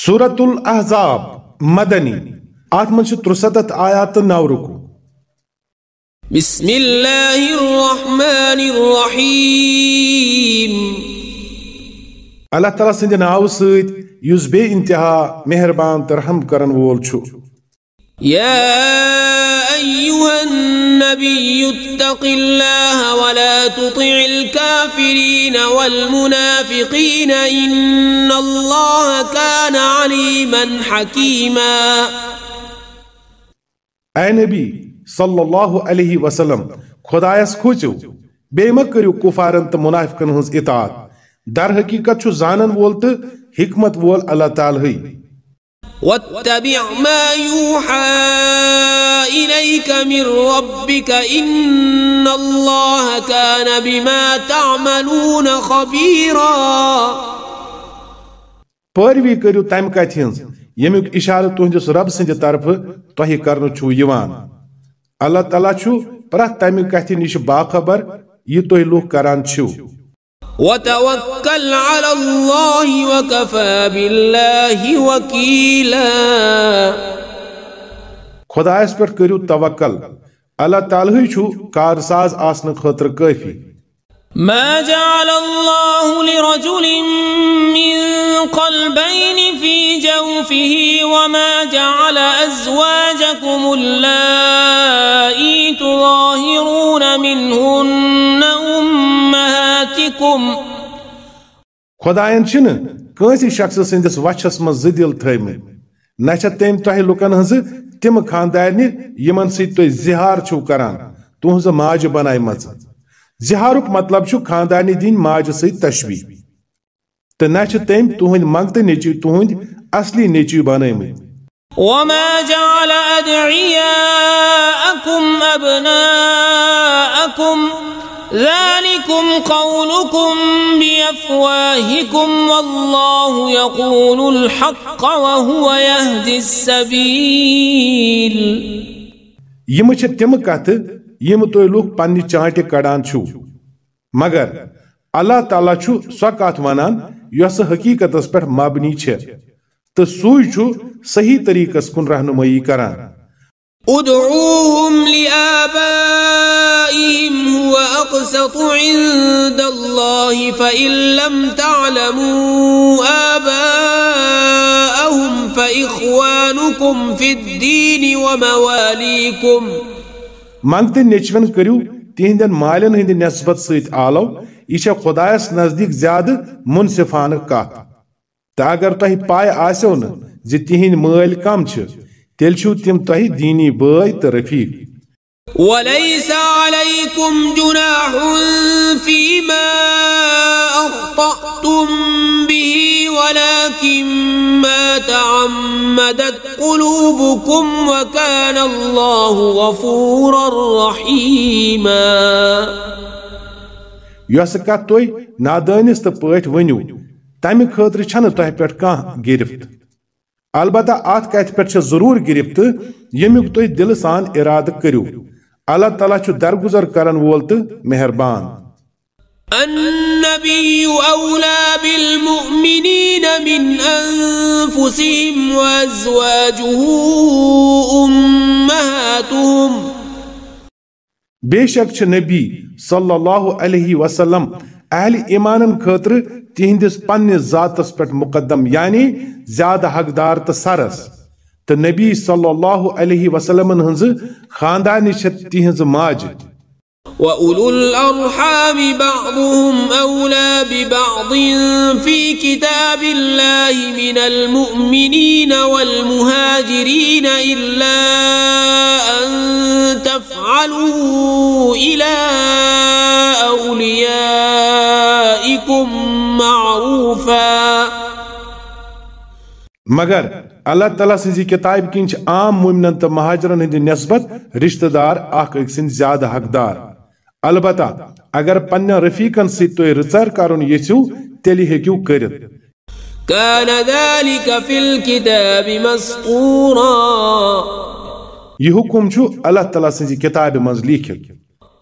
سورت الاحزاب مدنی آت من سے ترسطت آیات نو رکو بسم اللہ الرحمن الرحیم اللہ تعالیٰ سنجھے ناو سید یوز بے انتہا مہربان ترحم کرن وول چھو يا أيها النبي اتق الله ولا تطع الكافرين والمنافقين إن الله كان عليما حكيما اے نبی صلی اللہ علیہ وسلم خدایس کھوچو بے مکریو کفارن تو منافقن ہنز اطاعت در حقیقت چھو زانن وول تو حکمت وول اللہ تعالی ہوئی واتبع ما يوحى إليك من ربك إن الله كان بما تعملون خبيرا پروی کریو تم کت ہنز یمیک اشارہ تہندس رب سند طرف تہ کرن چھو یوان اللہ تعالی چھو پرہ تم کت نش باخبر یہ تہ لوک کران چھو وتوكل على الله وكفى بالله وكيلا خدایس پر کٔرِو توکل اللہ تعالیٰ چھو چھُ کارساز آسن خطر کافی ما جعل الله لرجل من قلبين في جوفه وما جعل أزواجكم اللائي تظاهرون منهن خدائ شخص سندس وچس مز دل تیم نہ تم تہن لکن ہم خاندان سہارچ کران تنز ماجہ بنائی متارک مطلب خاندانہ دن ماجہ سشوی نہ تم تہ منگتہ نیچو تہند اصلی وما جعل نیچو بنیا يأتكم قولكم بأفواهكم والله يقول الحق وهو يهدي السبيل یم چھ تم کت یم تو لوک پنی چانٹ کڑان چھو مگر اللہ تعالی چھو سو کت ونان یس حقیقت اس پر مبنی چھ تو سوئی چھو صحیح طریق اس کن رہنمائی کران ادعوهم لآبائهم هو أقسط عند الله فإن لم تعلموا آباءهم فإخوانكم في الدين ومواليكم منگت نچون کرو تہندین مالن ہند نسبت ست آلو یہ خدایس نزدیک زیادہ منصفان کت تا اگر تہ پائے آسو نہند مل کم تیل تم تہ دینی بٲے تو رفیق وليس عليكم جناح فيما أخطأتم به ولكن ما تعمدت قلوبكم وكان الله غفورا رحيما یۄسہٕ کتھ تُہۍ نادٲنِس تہٕ پٲٹھۍ ؤنِو تَمہِ خٲطرٕ چھَنہٕ تۄہہِ پٮ۪ٹھ کانٛہہ گِرِفت البتہ اَتھ کَتھِ پٮ۪ٹھ چھِ ضروٗر گِرِفتہٕ ییٚمیُک سان اِرادٕ کٔرِو اللہ تعالیٰ چھو درگزر کرن تو مہربان بے شک چھ نبی صلی اللہ علیہ وسلم اہل ایمانن خاطر تہندس پنس ذاتس پہ مقدم یعنی زیادہ حقدار تو سرس تو نبی صلی اللہ علیہ وسلم ہنز خاندان تہذ ماج وَأُولُو الْأَرْحَامِ بَعْضُهُمْ أَوْلَى بِبَعْضٍ فِي كِتَابِ اللَّهِ مِنَ الْمُؤْمِنِينَ وَالْمُهَاجِرِينَ إِلَّا أَن تَفْعَلُوا إِلَى أَوْلِيَائِكُمْ مَعْرُوفًا مگر اللہ تعالیٰ سزی کتاب کنچ عام مومنن تو مہاجرن ہند نسبت رشتہ دار اخ اکسن زیادہ حقدار البتہ اگر پن رفیقن ست تو رچر کرن یسو تیلی ہیکو کرت كان ذلك في الكتاب مسطورا یہ حکم چھو اللہ تعالیٰ سزی کتاب مز لیکھت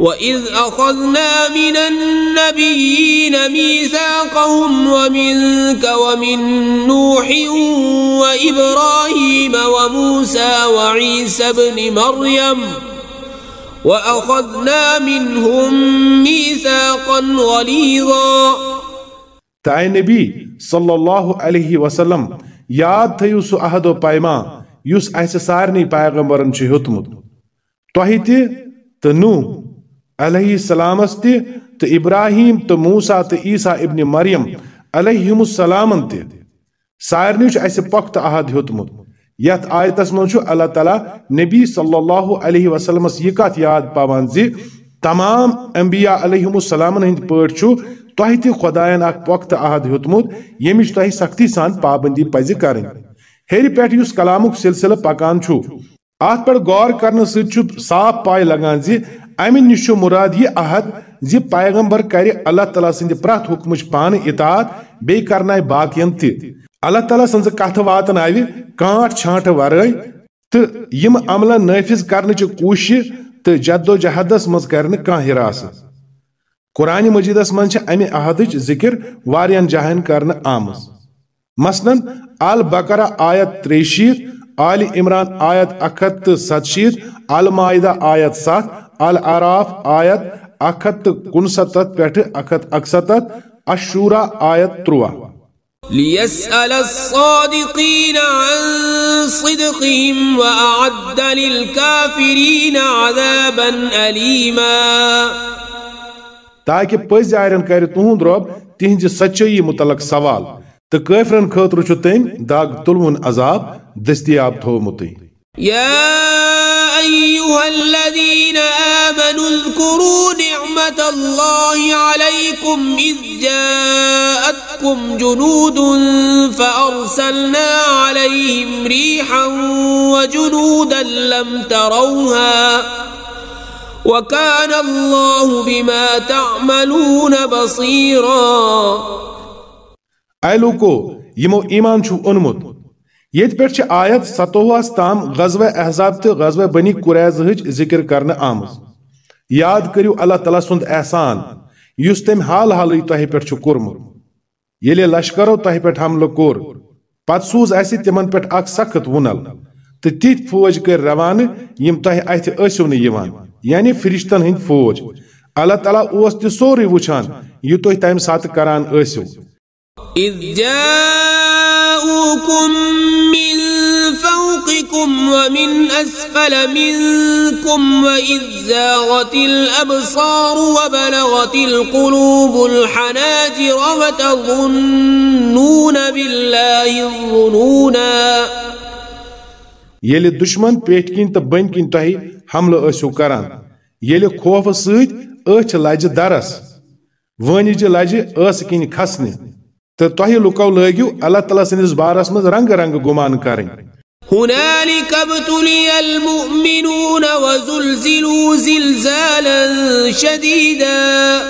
وإذ أخذنا من النبيين ميثاقهم ومنك ومن نوح وإبراهيم وموسى وعيسى بن مريم وأخذنا منهم ميثاقا غليظا تعي نبي صلى الله عليه وسلم یاد تيوس سو وبايما و پایما یس اسہ سارنی پیغمبرن چھ ہیوتمت علیہ السلام تی تو ابراہیم تو موسیٰ تو عیسیٰ ابن مریم علیہ السلام تار پختہ عہد اس من اللہ تعالی نبی صلی اللہ علیہ وسلم یہ کت یاد زی تمام انبیاء علیہم السلام ہند پاٹھ خدائن اخ پخت عہد ہوتم یمچ تہ سختی سان پابندی کریں پزی ہر پہ کلامک سلسلہ پکان غور سے سک صاف پائے نش مراد یہ عہد زی پیغمبر کر اللہ تعالیٰ سند پریت حکمچ پان اطاعت بی اطاط تہ اللہ تعالیٰ تعالی ست واتن کانٹ چھانٹ ورائے تو عمل نافذ کرنے کوش تو جد جدو جہدس مزے حراس قرآن مجیدس من ام عہد ذکر وارن جائن کر آم مثلاً البرہ آیت تری شیت عال عمران آیت اکت ستشیت المائدہ آیت ست العراف آیت اکھت تو کنستت پیٹھ اکھت اکستت اشورا آیت تروہ لیسأل الصادقین عن صدقهم وعد للكافرین عذابا علیما تاکہ پس جائرن کہہ رہے تو رب تہنج سچائی متعلق سوال تو کافرن خطر چھو تیم داگ تلمن عذاب دستیاب تھو متی یا ایوہ الذین الذين آمنوا اذكروا نعمة الله عليكم إذ جاءتكم جنود فأرسلنا عليهم ريحا وجنودا لم تروها وكان الله بما تعملون بصيرا أي لوكو يمو إيمان شو أنمت یت پہ آیت ستوہس تام غزو احزاب تو غزو بنی قریض ذکر کرنے آمز یاد کرو اللہ تعالیٰ سند احسان اس تم حال حال تہ پہ کورمت یل لشکرو تہ پہ حملہ کور پت سوز اس تم سخت ونل تو تیت فوج کر روانہ يم تسو نياں یعنی فرشتن ہند فوج اللہ تعالیٰ اس وچان یہ تھی تمہ سات كران جاءوكم فوقكم ومن أسفل منكم وإذ زاغت الأبصار وبلغت القلوب الحناجر وتظنون بالله الظنونا يلي دشمن پیٹ کن تا بن کن تہی حملہ ٲسِو کران ییٚلہِ خوفہٕ سۭتۍ أچھ لجہِ درس وٲنِجہِ لجہِ ٲسہٕ کِنۍ کھسنہِ تا تۄہہِ لکاو لگیو اللہ تعالیٰ سنیز بارس مز رنگ رنگ گُمان کرٕنۍ هنالك ابتلي المؤمنون وزلزلوا زلزالا شديدا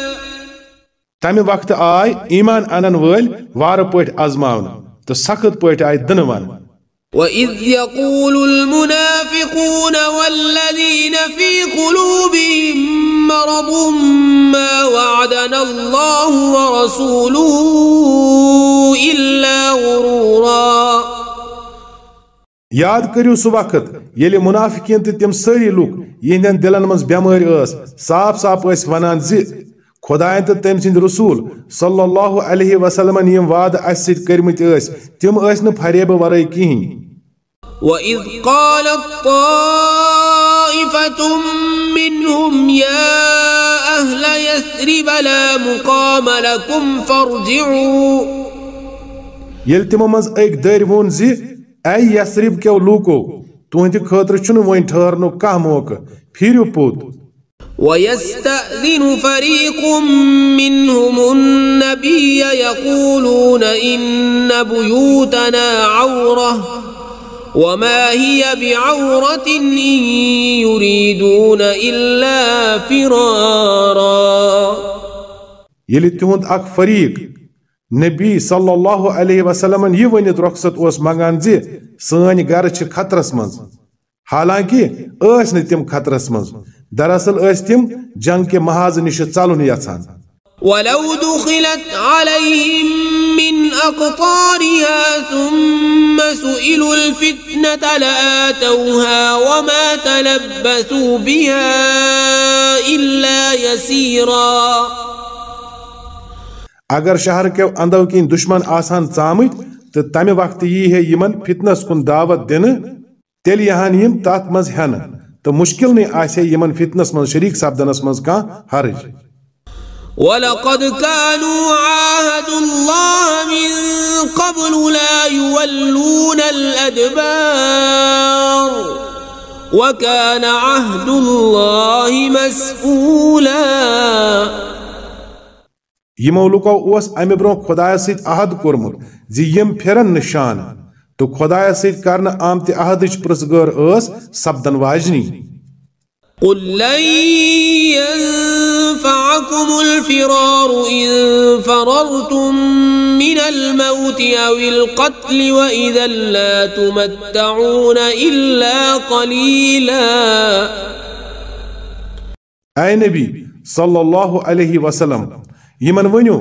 تامي وقت آي إيمان اَنن ويل وارو پويت أزماون تو سخت پويت آي دنوان وَإِذْ يَقُولُ الْمُنَافِقُونَ وَالَّذِينَ فِي قُلُوبِهِم مَّرَضٌ مَّا وَعَدَنَا اللَّهُ وَرَسُولُهُ إِلَّا غُرُورًا یاد کریو سو وقت یلی منافقین تی تیم سری لوگ یہ دلن منز بیماری اس ساپ ساپ اس ونان زی خدا انت تیم سند رسول صل اللہ علیہ وسلم نیم وعد سید کرمیت اس تیم اس نو پھریب ورائی کی وَإِذْ قَالَ الطَّائِفَةٌ مِّنْهُمْ يَا أَهْلَ يَثْرِبَ لَا مُقَامَ لَكُمْ فَرْجِعُوا یلتی ممز ایک دیر وون زی اي يسرب كيو لوكو تہند خطر چنو وين ٹھہرنُک كاموك موقعہٕ پوٚت ويستأذن فريق منهم النبي يقولون إن بيوتنا عورة وما هي بعورة إن يريدون إلا فرارا يلي تهند أك فريق نبی صلی اللہ علیہ وسلم یہ ونت رخصت اس منگان زی سن گر خطرس منز حالانکہ اس نتیم خطرس منز دراصل اس تیم جنگ کے محاز نشت چلن یژان ولو دخلت عليهم من أقطارها ثم سئلوا الفتنة لآتوها وما تلبثوا بها إلا يسيراً अगर शहर के अंदव किन दुश्मन आसान चामित तो तमि वक्त यी है यमन फितनस कुन दावत दिन तेल यहान यम तथ मज हेन तो मुश्किल ने आसे यमन फितनस मज शरीक सपदनस मज कह हर्ज ولقد كانوا عاهدوا الله من قبل لا يولون الأدبار وكان عهد الله مسؤولا يمو لوكو اوس امي برون خدايا ست احد کورمت زي يم پھرن نشان تو خدايا ست کرن آمت عہدچ پرسگر اوس سبدن واجنی قل لن ينفعكم الفرار إن فررتم من الموت أو القتل وإذا لا تمتعون إلا قليلا أي نبي صلى الله عليه وسلم یمن ونیو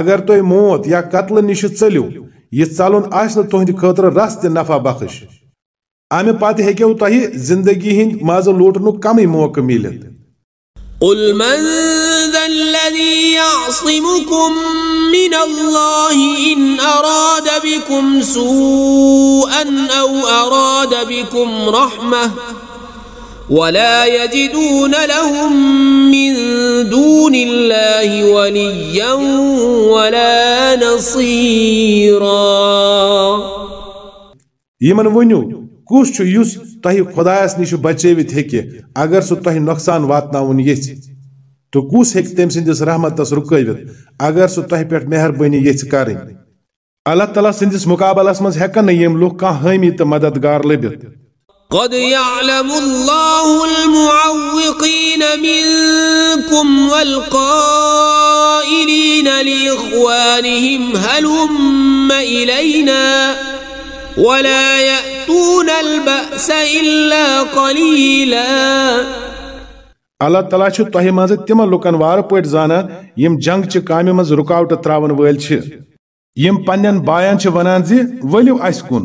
اگر تہ موت یا قتل نش چلیو یہ چلن آس تہند خاطر رس تہ نفع بخش امہ پتہ ہیکو تہ زندگی ہند ماز لوٹن کم موقع ملت قل من ذا الذي يعصمكم من الله إن أراد بكم سوءا أو أراد بكم رحمة ولا يجدون لهم من دون الله وليا ولا نصيرا يمن ونیو کس چھو یس تہی خدایس نیشو بچے ویت ہے اگر سو تہی نقصان واتنا ون یس تو کس ہے تیم سندس رحمت تس رکے ویت اگر سو تہی پیٹ مہر بینی یس کاریں اللہ تعالیٰ سندس مقابل اسمز ہے کا نیم لوگ کان ہمی تا مددگار لے بیت قد يعلم الله المعوقين منكم والقائلين لإخوانهم هلم إلينا ولا يأتون البأس إلا قليلا اللہ تعالیٰ چھ تۄہہِ منٛزٕ تِمن لُکن وارٕ پٲٹھۍ زانا یِم جنگ چہِ کامہِ مز رُکاوٹہٕ ترٛاوَن وٲلۍ چھِ یِم وَنان زِ ؤلِو اَسہِ کُن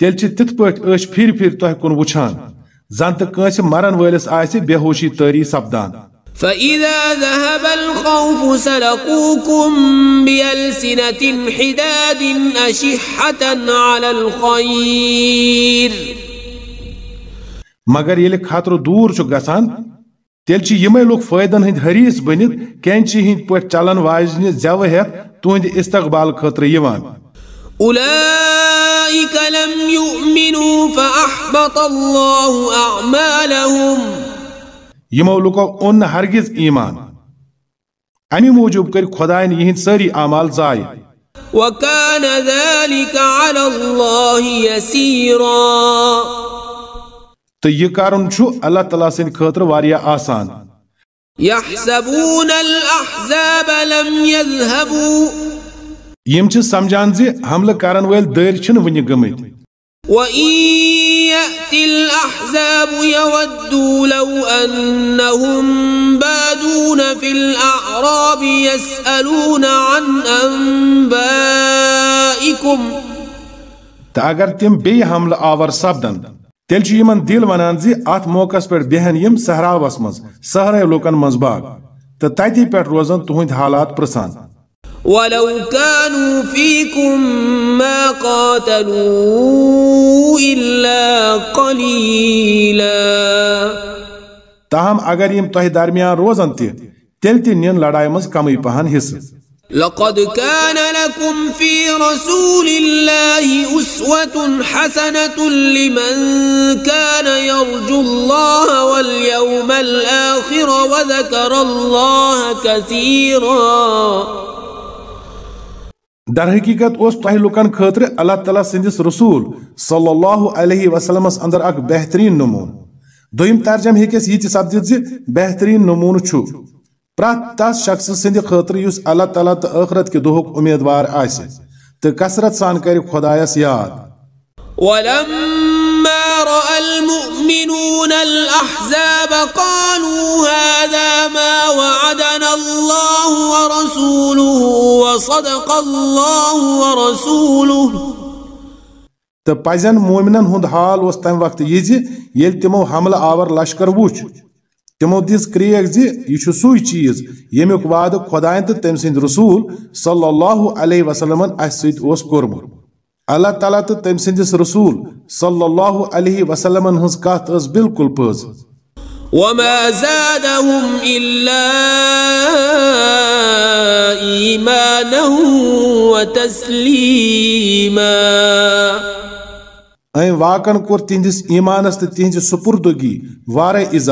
تیل چی تت پت اش پھر پھر توہ کن وچھان زانت کنس مرن ویلس آئیسی بے ہوشی تاری سبدان فَإِذَا ذَهَبَ الْخَوْفُ سَلَقُوكُمْ بِأَلْسِنَةٍ حِدَادٍ أَشِحَّةً عَلَى الْخَيْرِ مگر یلی خاطر دور چو گسان تیل چی یمی لوگ فائدن ہند حریص بنید کینچی ہند پوٹ چلن واجنی زیو ہے تو ہند استقبال خطر یوان أولئك لم يؤمنوا فأحبط الله أعمالهم يمولوكو أن هرگز إيمان أمي موجب كر خداين يهن سري أعمال زاي وكان ذلك على الله يسيرا کارن چھو اللہ تعالی سن خطر واریا آسان يحسبون الأحزاب لم يذهبوا یم چھ سمجھان ول دیر چھن ونی گمت و یات الاحزاب لو انهم بادون فی الاعراب یسالون عن انبائکم تا اگر تم بی حملہ آور سپدن تیل چھ یمن دل ونان ات ون زوقس پہن سہراوس من لوکن مز باغ تہ تتی پیٹھ روزن تہند حالات پرسان ولو كانوا فيكم ما قاتلوا إلا قليلا تاہم اگر یم تۄہہِ درمیان روزان تہِ تیٚلہِ تہِ نِن لڑایہِ منٛز کمٕے پہن حصہٕ لقد كان لكم في رسول الله أسوة حسنة لمن كان يرجو الله واليوم الآخر وذكر الله كثيراً در حقیقت اس تہ لکن خطر اللہ تعالیٰ سندس رسول صلی اللہ علیہ وسلم اندر اک بہترین نمون دویم ترجم ہیکس یہ سپدت زی بہترین نمون چھو پرت تس شخص سند خطر اس اللہ تعالیٰ تو آخرت کے دہک امیدوار آسہ تو کثرت سان کر خدایس یاد ولما رأى يأتون الأحزاب قالوا هذا ما وعدنا الله ورسوله وصدق الله ورسوله تہٕ پزٮ۪ن مومِنن ہُنٛد حال اوس تمہِ وقتہٕ یہِ زِ ییٚلہِ تِمو حملہٕ آور لشکر وُچھ تِمو دِژ کرٛیک زِ یہِ چھُ سُے چیٖز ییٚمیُک وعدٕ خۄدایَن تہٕ تٔمۍ سٕنٛدۍ رسوٗل صلی اللہ علیہ وسلمن اسہِ سۭتۍ اوس کوٚرمُت اللہ تعالیٰ تو تم سندس رسول صلی اللہ علیہ وسلم ہز کت بالکل پز وما زادهم إلا إيمانا پوزان ام واقع كو تہس ایمانس تو تہذ سپردگی وار يعني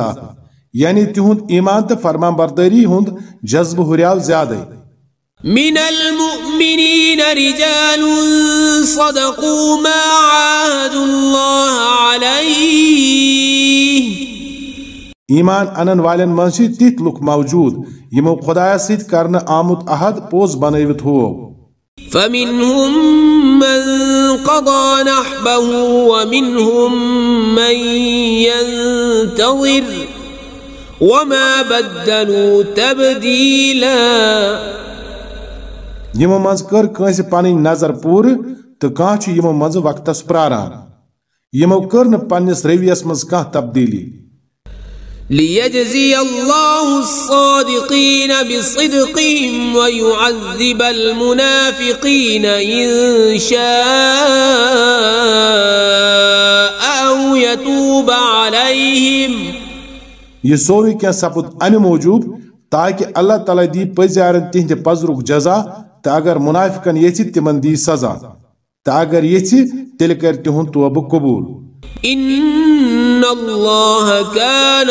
یعنی إيمان تفرمان برداري هند جذب هريال زيادة من المؤمنين المؤمنين رجال صدقوا ما عاهدوا الله عليه ایمان انن والن من چھ تتھ موجوٗد یِمو خۄدایَس سۭتۍ کرن آمد احد پوٚز بنیوت ہو فمنهم من قضى نحبه ومنهم من ينتظر وما بدلوا تبديلاً یمو منز کر کنس پانی نظر پور تو کان چی یمو منز وقت سپراران یمو کر ن پانیس ریویس منز کان تبدیلی لیجزی اللہ الصادقین بصدقیم ویعذب المنافقین انشاء او یتوب علیہم یہ سوری کیا سپت ان موجود تاکہ اللہ تعالیٰ دی پزیارن تین دی پزرک جزا تو اگر منافقن یھ تم دی سزا تو اگر یھ تیل کر تہد توبہ قبول ان اللہ کان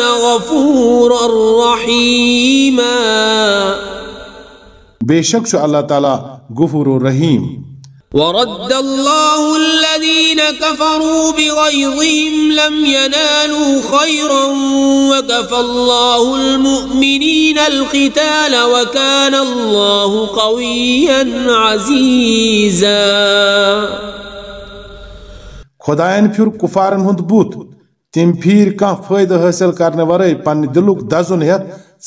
بے شک ش اللہ تعالی غفور رحیم ورد الله الذين كفروا بغيظهم لم ينالوا خيرا وكفى الله المؤمنين القتال وكان الله قويا عزيزا خداين پھر کفارن ہند بوت تم پھر کان فائدہ حاصل کرنے ورے پن دلوک دزن ہے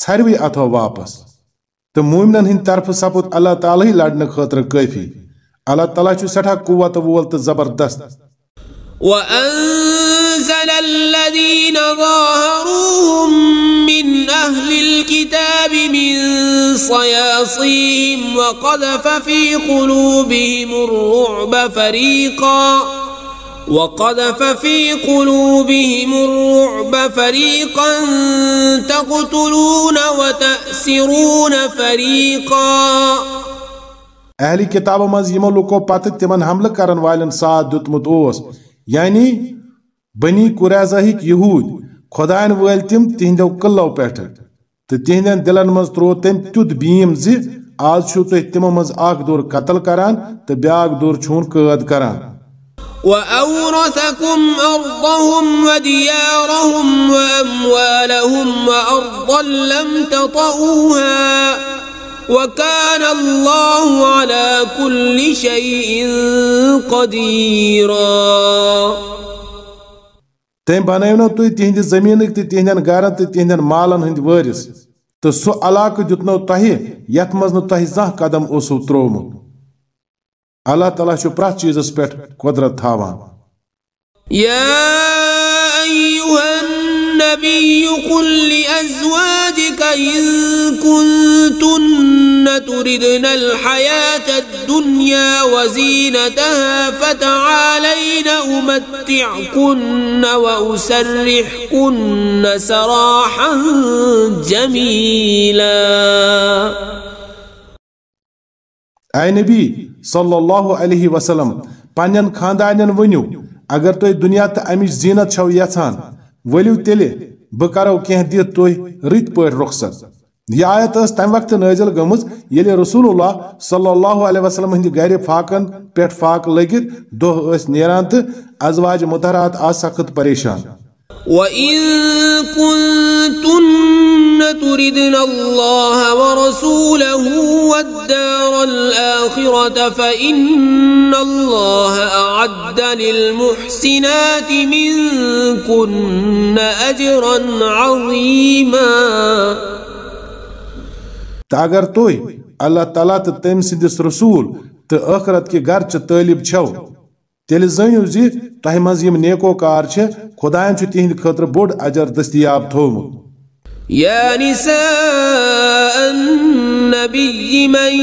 سروی اتھو واپس تو مومنن ہند طرف سپوت اللہ تعالی لڑنے خاطر کافی الله تعالى چھو سٹھا قوت وولت زبردست وأنزل الذين ظاهروهم من أهل الكتاب من صياصيهم وقذف في قلوبهم الرعب فريقا وقذف في قلوبهم الرعب فريقا تقتلون وتأسرون فريقا اہلی کتابوں مز یمو لکو پتہ تمن حملہ کرن والن ساتھ دتمت اس یعنی بنی قریضہک یہود خدائن ول تم تہندو قلو پیٹھ تو تہند دلن مز ترو تم تیت بیم زی آج چھو تو تمو مز اخ دور قتل کران تو بیاک دور چھون قد کران وأورثكم أرضهم وديارهم وأموالهم وأرضا لم تطؤوها وكان الله على كل شيء قديرا تم بنو تھی تہندے زمینک تو تہ گھر تہ مالن ہند وارث تو سہ علاقہ دتنو تہ یت مز زان قدم اسو تر اللہ تعالیٰ پریت چیزس پہ قدرت تا فإن كنتن تردن الحياة الدنيا وزينتها فتعالين أمتعكن وأسرحكن سراحا جميلا أي نبي صلى الله عليه وسلم پنن خاندانن ونیو اگر تُہۍ دنیا تہٕ اَمِچ زیٖنت چھو یژھان ؤلِو تیٚلہِ بہ کرو کی دن رت پہ رخصت اس تم وقت نازل یل رسول اللہ صلی اللہ علیہ وسلم ہند گھر پاکن پاکہ لگت دہ نیران از ازواج متحرات آ سخت پریشان وإن كنتن تردن الله ورسوله والدار الآخرة فإن الله أعد للمحسنات منكن أجرا عظيما تاگر توي الله تعالى تتم سندس رسول تأخرت كي غرچ تاليب چھو تیل زنیو تہ مز یم نیکو کار چھ خدایان چھ تہند خطر بود اجر دستیاب تھومت يا نساء النبي من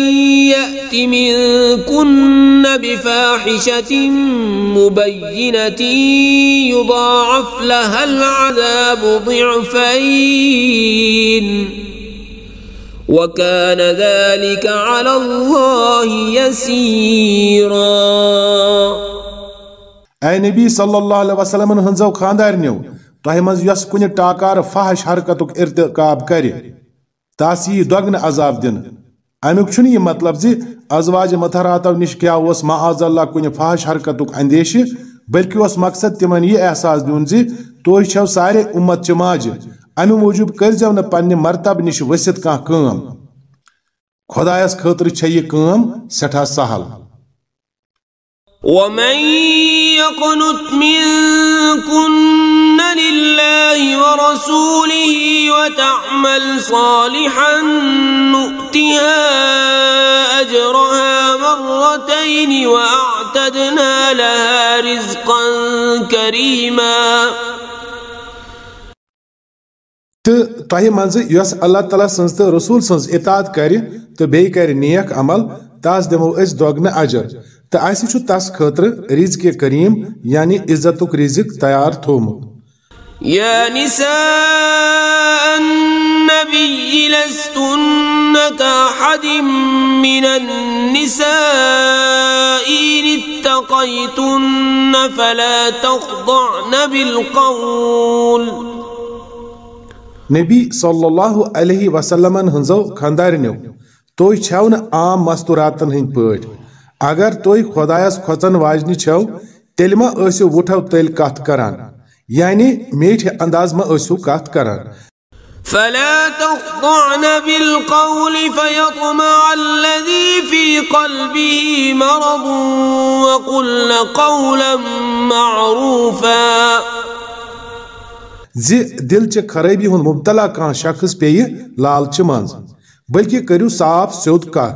يأت منكن بفاحشة مبينة يضاعف لها العذاب ضعفين وكان ذلك على الله يسيراً اے نبی صلی اللہ علیہ وسلم ہنزو خاندار تہ مز کن ٹاکار فحش حرکت ارتقاب کر تس یہ دگن عذاب دن امی یہ مطلب زی ازواج متحراتو نش کیا اللہ کن فحش حرکت اندیش بلکہ اس مقصد تمن یہ احساس زی چھو سارے امت چہ ماجہ امی موجوب نا نہ مرتب نش وسط کان کام خدایس خاطر چھ سٹھا سہل قنت منكن لله ورسوله وتعمل صالحا نؤتها أجرها مرتين وأعتدنا لها رزقا كريما کرمہ مز یس اللہ تعالی سن تو رسول سن اطاد کر نیک عمل تس دمو دگنے اجر تو اس تس خطر رزق کریم یعنی عزت رزق تیار تھومت نساء لستن من النساء فلا تخضعن بالقول نبی صلی اللہ علیہ وسلم ہنزو خاندارنیو تو چھو ن عام مستوراتن ہند پا اگر تھی خدایس کھوژن واجنہ چھو تیل مسو وٹو تیل کت کر یعنی میٹھ انداز مسو کت کر فلا تخضعن بالقول فيطمع الذي في قلبه مرض وقلن قولا معروفا زی دل چه خرابی ہون مبتلا کان شخص پیئی لال چه منز بلکہ کریو صاف سود کا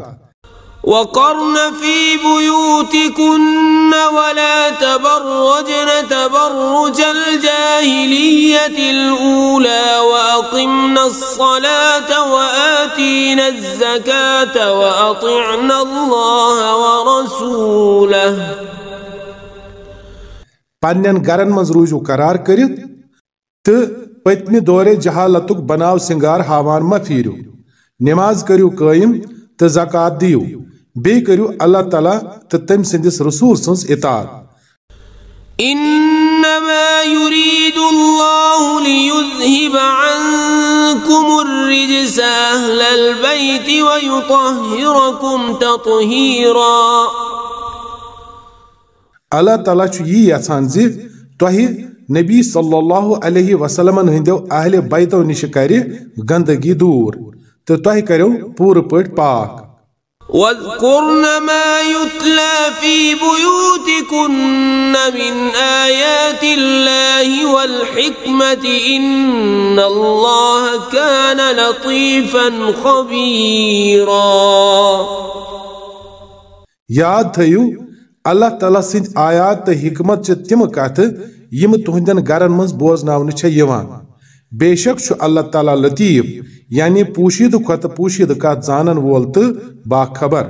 وقرن في بيوتكن ولا تبرجن تبرج الجاهلية الأولى وأقمنا الصلاة وآتينا الزكاة وأطعنا الله ورسوله پنن گرن مز روزو قرار کرت تہ پتمہ دور جہالتک بناو سنگار ہاوان ما پھیرو نماز کریو قائم تہ زکات دیو بے کرو اللہ تعالیٰ تو تم سندس رسول سنس اطاعت انما يريد الله ليذهب عنكم الرجس اهل البيت ويطهركم تطهيرا اللہ تعالیٰ چھو یہ یسان زی توہی نبی صلی اللہ علیہ وسلم ہندیو اہل بیتو نشکاری گندگی دور تو توہی کرو پور پٹ پاک واذكرن ما يتلى في بيوتكن من آيات الله والحكمة إن الله كان لطيفا خبيرا یاد تھیو الله تعالى سند آيات حکمت چھ تم کت یم تہندین گرن من بوزناون چھ یوان بے شک چھ اللہ تعالیٰ لطیف یعنی پوشید کھت پوشید كا زانن وول تو باخبر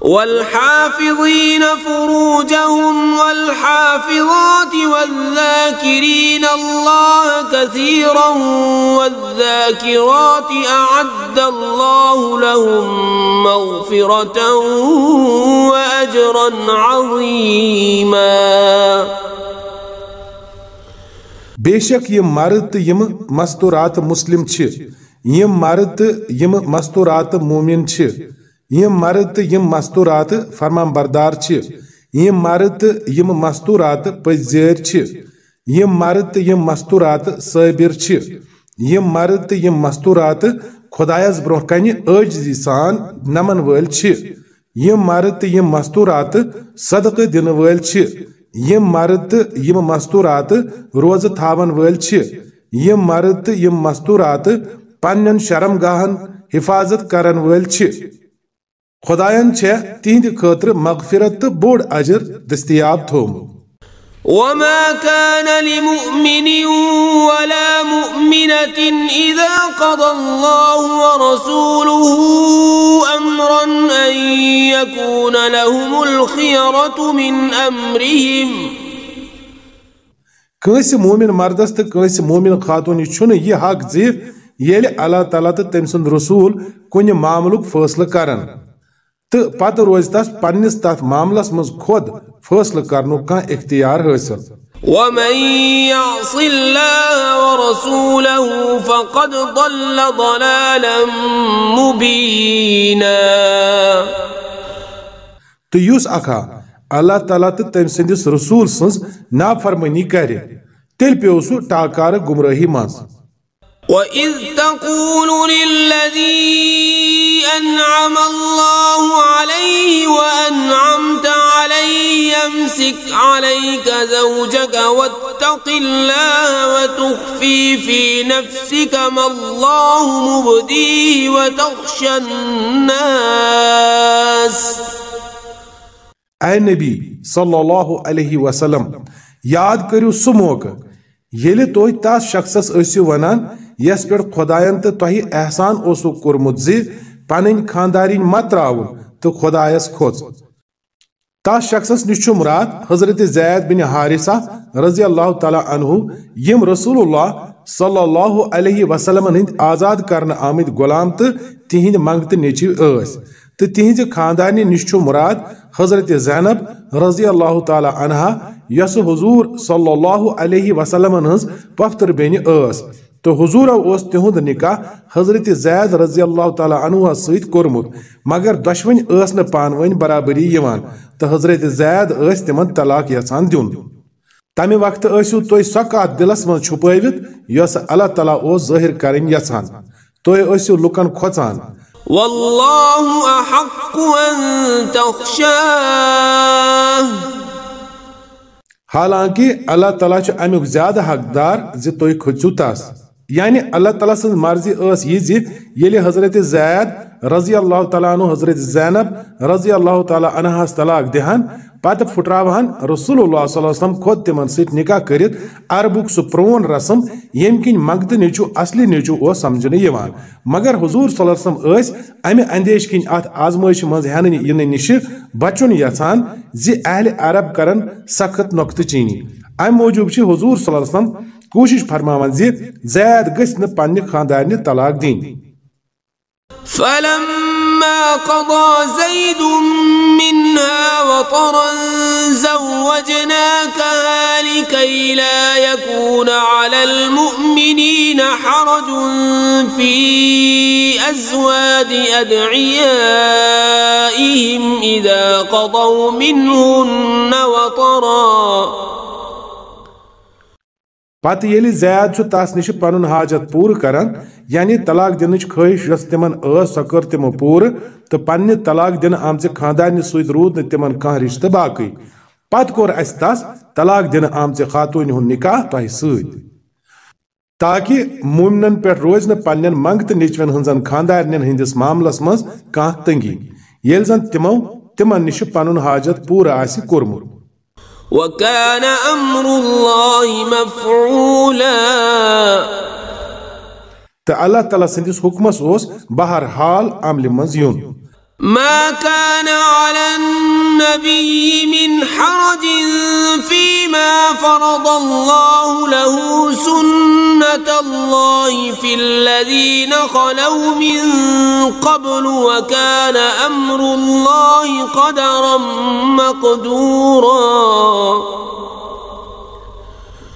والحافظين فروجهم والحافظات والذاكرين الله كثيرا والذاكرات أعد الله لهم مغفرة وأجرا عظيما بيشك يم مرد مستورات مسلم چه يم مرد مستورات مومن چه یم مرد تو یم مستورات فرمان بردار یم مرد تو یم مستورات پز مرد تو یم مستورات صبر مرد تو یم مستورات خدایس برو کنہ عجزی سان نمن ول یم مرد تو یم مستورات صدقہ دن ول یم مرد تو یم مستورات روز تھاون ول یم مرد تو یم مستورات پن شرم گاہن حفاظت کرن ول خدایان چھے تیند خاطر مغفرت تو بوڑ اجر دستیاب تھوم وما كان لمؤمن ولا مؤمنة إذا قضى الله ورسوله أمرا أن يكون لهم الخيرة من أمرهم تھوت مومن مردس تو سہ مومن خاتون یہ حق اللہ تعالیٰ تو تم سسول كن معامل فاصلہ كر تو پت روز تس پنس پس معاملس مز خود فیصلہ فاصلہ اختیار حاصل ومن يعص الله ورسوله فقد ضل ضلالا مبينا تو یوس اکھا اللہ تعالیٰ تو تم سندس سسور سن نافرمنی کر تیل سو ٹاکار گمراہی مز وَإِذْ تَقُولُ لِلَّذِينَ أنعم الله عليه وأنعمت عليه يمسك عليك زوجك واتق الله وتخفي في نفسك ما الله مبديه وتخشى الناس أي نبي صلى الله عليه وسلم یاد کٔرِو سُہ موقعہٕ ییٚلہِ تُہۍ تَس شخصس ٲسِو وَنان یَس پٮ۪ٹھ خۄدایَن تا تۄہہِ احسان اوسوٕ کوٚرمُت زِ پن خاندارین متراؤن تو خدایس کھوس تس شخصس نش مراد حضرت زید بن حارثہ رضی اللہ تعالیٰ عنہ یم رسول اللہ صلی اللہ علیہ وسلم ہند آزاد کرمت غلام تو تہند منگت نیچو منگتہ تو تہذی خاندار نش مراد حضرت زینب رضی اللہ تعالیٰ عنہا یس حضور صلی اللہ علیہ وسلم ہز پفتر پہ تو حضور و اس نکاح حضرت زید رضی اللہ تعالیٰ اس سترمشو پانوین برابری یوان تو حضرت زید اس تمن طلاق دیون تمہ وقت اسو تو سکات دلس من چھپویت یس اللہ تعالی اس ظاہر کرن اسو لکن والله احق ان تخشاه حالانکہ اللہ تعالیٰ امیک زیادہ حق دار زی کھوتو تس یعنی اللہ تعالیٰ سن مرضی اس یہ حضرت زید رضی اللہ تعالیٰ عنہ حضرت زینب رضی اللہ تعالیٰ عنہ طلاق دیان پتہ پھٹرہ رسول اللہ صلی اللہ علیہ وسلم خود تمن سک نکاح کربک سہ پرون رسم یم کن مگت نیچو اصلی نچوس سمجھنے مگر حضور صحم امہ اندیش کن ات آزمش منہ یہ نشہ بچن یعان زہل عرب کرن سخت نقطہ چینی ام موجوب حضور کوشش फरमावन زی जैद گس نہ पन्ने खानदान طلاق دین فلما قضى زيد منا وطرا زوجناكها لكي لا يكون على المؤمنين حرج في أزواج أدعيائهم إذا قضوا منهن وطرا پتہ یل زید تس نش پن حاجت پور کر یعنی طلاق دن خواہش یس تم سو کر تمو پور تو پنہ طلاق دن آمتہ خاندان ست رود نمن کھانا رشتہ باقی پتہ کور اس تس طلاق دن آمچہ خاتون ہند نکاح تہ تاکہ مومن پہ روز نیے پن تو نچوین ہن خاندارن ہندس معاملس مز کنگی تنگی یل تمو تم نش پن حاجت پور آ وكان امر الله مفعولا تعالى الله سندس حکمس اوس بهر حال عمل منزيون ما كان على النبي من حرج فيما فرض الله له سنة الله في الذين خلوا من قبل وكان أمر الله قدرا مقدورا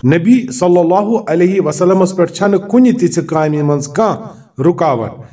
نبي صلى الله عليه وسلم پہ چھن کن تژ کام من رکاوٹ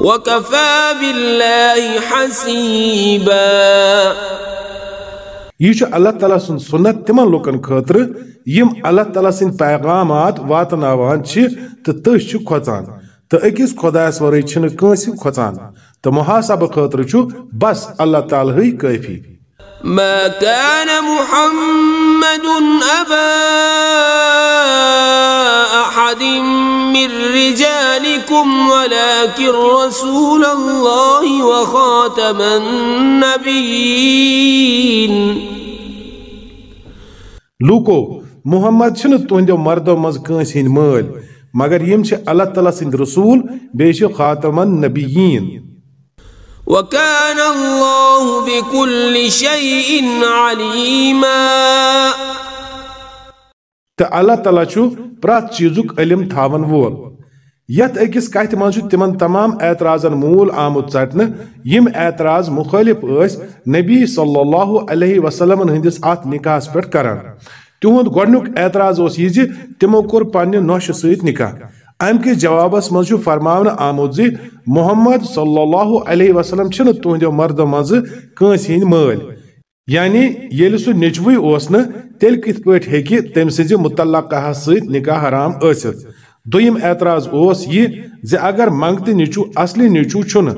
وكفى بالله حسيبا يشو الله تعالى سن سنة تمن لوكن خاطر يم الله تعالى سن پیغامات واتن آوان تو تس کھوان تو اکس خداس ورے كنسي کھوان تو محاسبہ خاطر بس الله تعالى هي كيفي ما كان محمد أبا أحد من رجالكم ولكن رسول الله وخاتم النبيين لوكو محمد شنو تونجو مردو منٛز سين مال مگر یِم چھِ اللہ تعالیٰ سٕنٛدۍ رسوٗل بیٚیہِ خاتم النبيين وكان اللہ بكل شيء علیما تا اللہ تعالیٰ چھو پرات چیزک علم تھاون وول یت اکس کہت من چھو تمن تمام اعتراضن مول آمد ژٹن یم اعتراض مخالف اس نبی صلی اللہ علیہ وسلم ہندس آت نکاس پٹ کران تہند گڈنک اعتراض اس یہ زی تمو کور پنہ نوش سیت نکاح ام کے جواب اس منشو فرماونا آمود زی محمد صلی اللہ علیہ وسلم چھنے توندیو مرد مز کنس ہن مل یعنی یہ لسو نجوی اوسن تیل کت پیٹ ہے کی تیم سے جی متعلقہ سید نکاح حرام اسد دویم اعتراض اوس یہ زی اگر منگتی نیچو اصلی نیچو چھنے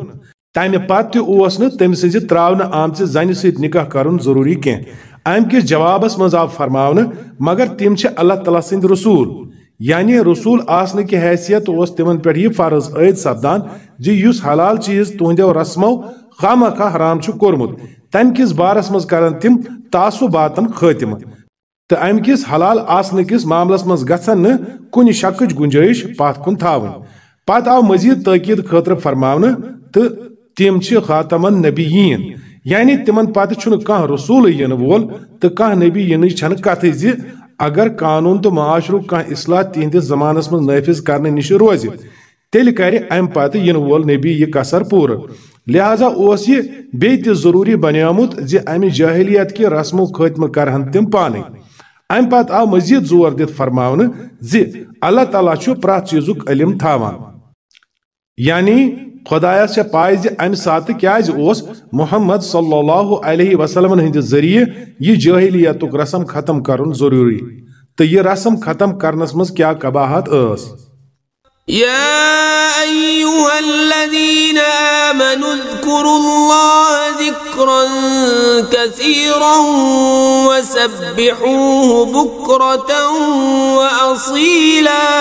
تیم پاتی اوسن تیم سے جی تراؤنا آم سے زین سید نکاح کرن ضروری کیں امہ کے جواب اس منزاب فرماونا مگر تیم چھے اللہ تعالیٰ سند رسول یعنی رسول کی حیثیت اس تمن پہ یہ فرض عید سپدان جی حلال چیز تہندی و رسمو خامہ کا حرام کورمت تن کس بارس کرن تم تعصباتن تا تو ام حلال کس معاملس کن شکچ گنجائش پات کن تھاون پت آو مزید تاکید خاطر فرما تو تم چھ نبی نبیین یعنی تمہ پتہ رسول ین وول تو کان نبی چھن کاتی زی اگر قانون تو معاشرک کھانا اصلاح تہندس زمانہ نافذ کرنے نش روز تیل کر ام پتہ ان نبی یہ قصر پور لہذا اس یہ بنیامت زی ام جہلیت کی رسم و خاتمہ تم پانے ام پتہ آو مزید زور دت زی اللہ تعالیٰ پریتھ چیزک علم تھوان يعني خدایا سے پائے زی امہ سات کیاز اوس محمد صلی اللہ علیہ وسلم ہند ذریعے یہ جہلیت رسم ختم کرن ضروری تو یہ رسم ختم کرنس مز کیا قباحت اس يا أيها الذين آمنوا اذكروا الله ذكرا كثيرا وسبحوه بكرة وأصيلا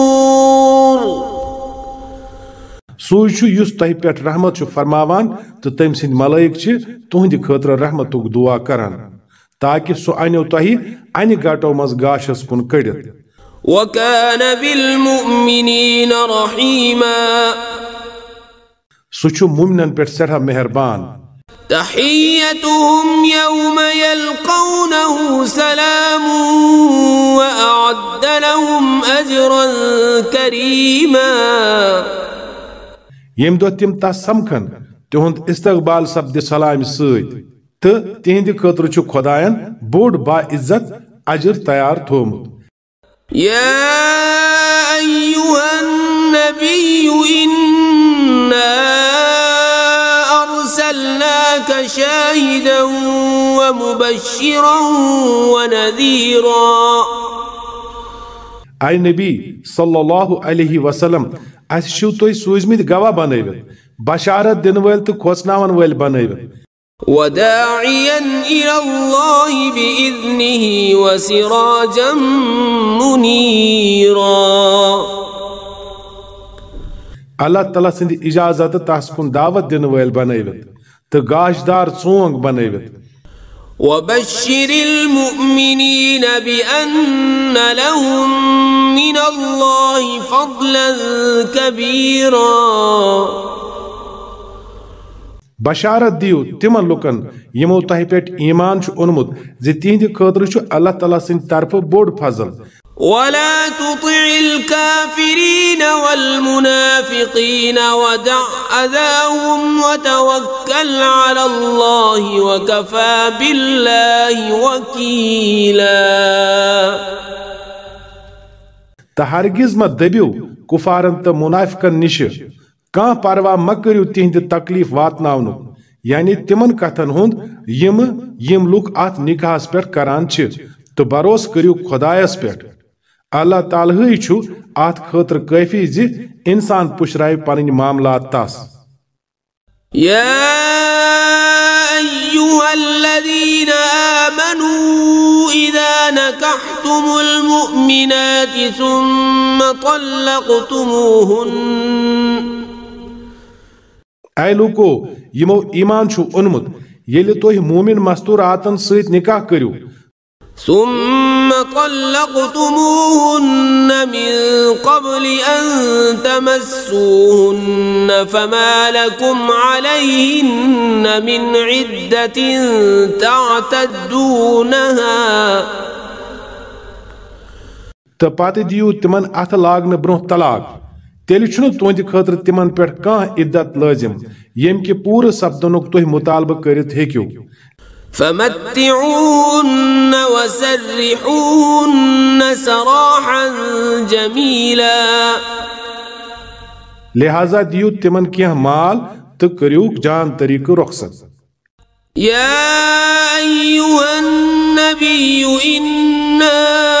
سوچ یس تہ پہ رحمت فرماوان تو تم سند ملائک تہند خاطر رحمت دعا کران تاکہ سو انو مز گاشس کن وكان بالمؤمنين رحيما سوچو مومنن پہ سٹھا مہربان تحيتهم يوم يلقونه سلام وأعد لهم أجرا كريما یم دو تم تس سمکھن تہد استقبال سپدِ سلام ست تو تہند خطر خدائن بوڑ با عزت اجر تیار تھومت يا أيها النبي إنا أرسلناك شاهدا ومبشرا ونذيرا أي نبي صلى الله عليه وسلم اس شو توی سویز میت گوا بنائی بشارت دنویل تو کھوسناوان ویل بنائی بیت وداعیاً الاللہ بی اذنہی و سراجا منیرا اللہ تعالیٰ سندھی اجازت تحس کن دعوت دنویل بنائی بیت تو گاشدار سونگ بنائی بیت وبشر المؤمنين بأن لهم من الله فضلا كبيرا بشارت دیو تمن لکن یمو تہ پیٹ ایمان چھ اونمت زِ تِہنٛدِ خٲطرٕ چھُ اللہ تعالیٰ سٕنٛدِ طرفہٕ بوٚڑ فضل ولا تطع الكافرين والمنافقين ودع أذاهم وتوكل على الله وكفى بالله وكيلا تهرگز ما دبیو کفارن تہ منافقن نش کان پروا مکریو تہند تکلیف واتناونو یعنی تمن کتن هند یم یم لوک ات نکاحس پٹھ کران چه تو بروس کریو خدایس پٹھ اللہ تعالیٰ چھو آت خطر قیفی زی انسان پوش رائے معاملات تاس یا ایوہ الذین آمنوا اذا نکحتم المؤمنات ثم طلقتموہن اے لوکو یہ مو ایمان چھو انمت یہ لی تو ہی مومن مستور آتن سویت نکاح کریو ثم طلقتموهن من من قبل أن تمسوهن فما لكم عليهن عدة تعتدونها پتہ دوں ات لاگ برہ طلق تیل چھ تم پیٹ کان عدت لازم یمکہ پور سپدن تُن مطالبہ کرتو فمتعوهن وسرحوهن سراحا جميلا لہذا دیو تمن کینہ مال تو جان طریقہ رخصت يا أيها النبي إِنَّا